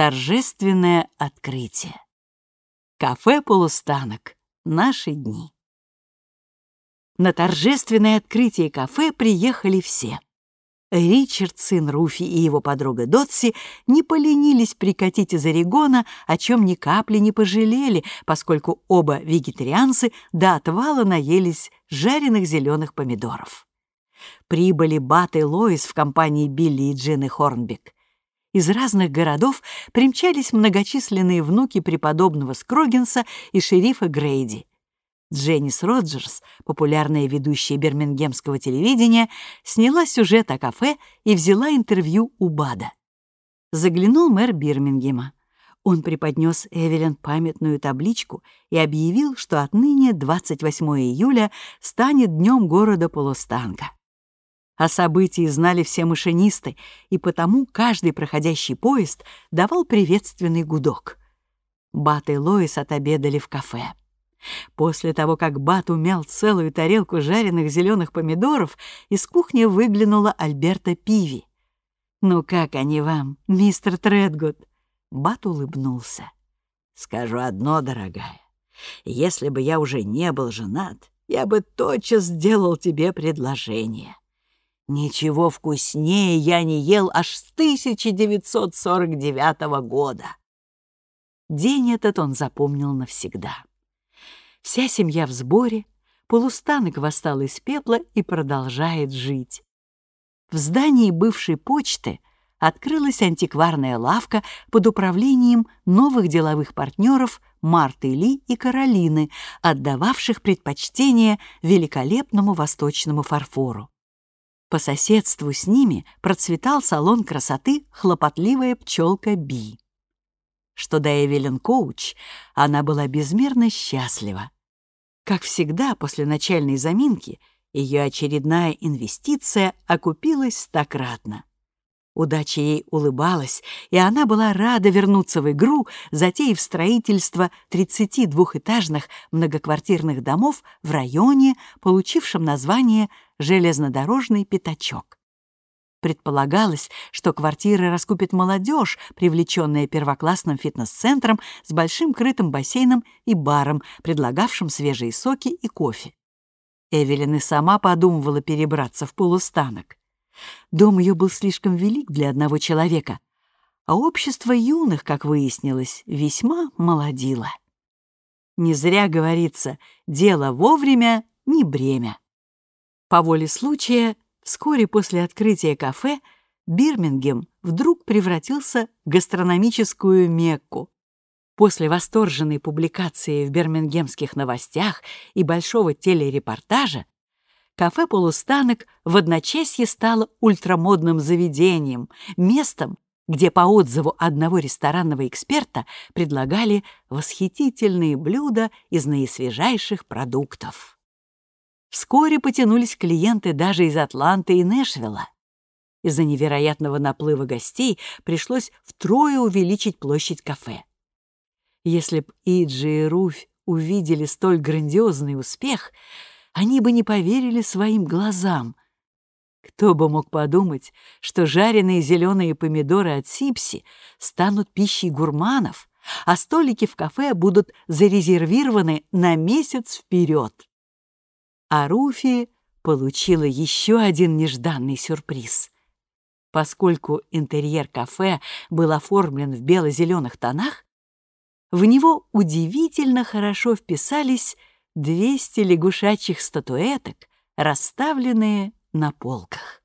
Торжественное открытие. Кафе «Полустанок». Наши дни. На торжественное открытие кафе приехали все. Ричард, сын Руфи и его подруга Дотси не поленились прикатить из Орегона, о чем ни капли не пожалели, поскольку оба вегетарианцы до отвала наелись жареных зеленых помидоров. Прибыли Бат и Лоис в компании Билли и Джины Хорнбек. Из разных городов примчались многочисленные внуки преподобного Скрогинса и шерифа Грейди. Дженнис Роджерс, популярная ведущая бирмингемского телевидения, сняла сюжет о кафе и взяла интервью у Бада. Заглянул мэр Бирмингема. Он преподнес Эвелин памятную табличку и объявил, что отныне 28 июля станет днем города Полустанка. О событии знали все машинисты, и потому каждый проходящий поезд давал приветственный гудок. Бат и Лоис отобедали в кафе. После того, как Бат умял целую тарелку жареных зеленых помидоров, из кухни выглянула Альберта Пиви. «Ну как они вам, мистер Тредгуд?» Бат улыбнулся. «Скажу одно, дорогая. Если бы я уже не был женат, я бы тотчас сделал тебе предложение. Ничего вкуснее я не ел аж с 1949 года. День этот он запомнил навсегда. Вся семья в сборе, полустанок восстал из пепла и продолжает жить. В здании бывшей почты открылась антикварная лавка под управлением новых деловых партнеров Марты Ли и Каролины, отдававших предпочтение великолепному восточному фарфору. По соседству с ними процветал салон красоты «Хлопотливая пчелка Би». Что до Эвелин Коуч, она была безмерно счастлива. Как всегда, после начальной заминки ее очередная инвестиция окупилась стократно. Удача ей улыбалась, и она была рада вернуться в игру, затеяв строительство 32-этажных многоквартирных домов в районе, получившем название «Железнодорожный пятачок». Предполагалось, что квартиры раскупит молодежь, привлеченная первоклассным фитнес-центром с большим крытым бассейном и баром, предлагавшим свежие соки и кофе. Эвелин и сама подумывала перебраться в полустанок. Дом ее был слишком велик для одного человека, а общество юных, как выяснилось, весьма молодило. Не зря говорится «дело вовремя, не бремя». По воле случая, вскоре после открытия кафе Бирмингем вдруг превратился в гастрономическую Мекку. После восторженной публикации в бирмингемских новостях и большого телерепортажа кафе «Полустанок» в одночасье стало ультрамодным заведением, местом, где по отзыву одного ресторанного эксперта предлагали восхитительные блюда из наисвежайших продуктов. Вскоре потянулись клиенты даже из Атланты и Нэшвилла. Из-за невероятного наплыва гостей пришлось втрое увеличить площадь кафе. Если б Иджи и Руфь увидели столь грандиозный успех — они бы не поверили своим глазам. Кто бы мог подумать, что жареные зеленые помидоры от Сипси станут пищей гурманов, а столики в кафе будут зарезервированы на месяц вперед. А Руфи получила еще один нежданный сюрприз. Поскольку интерьер кафе был оформлен в бело-зеленых тонах, в него удивительно хорошо вписались 200 лягушачьих статуэток, расставленные на полках.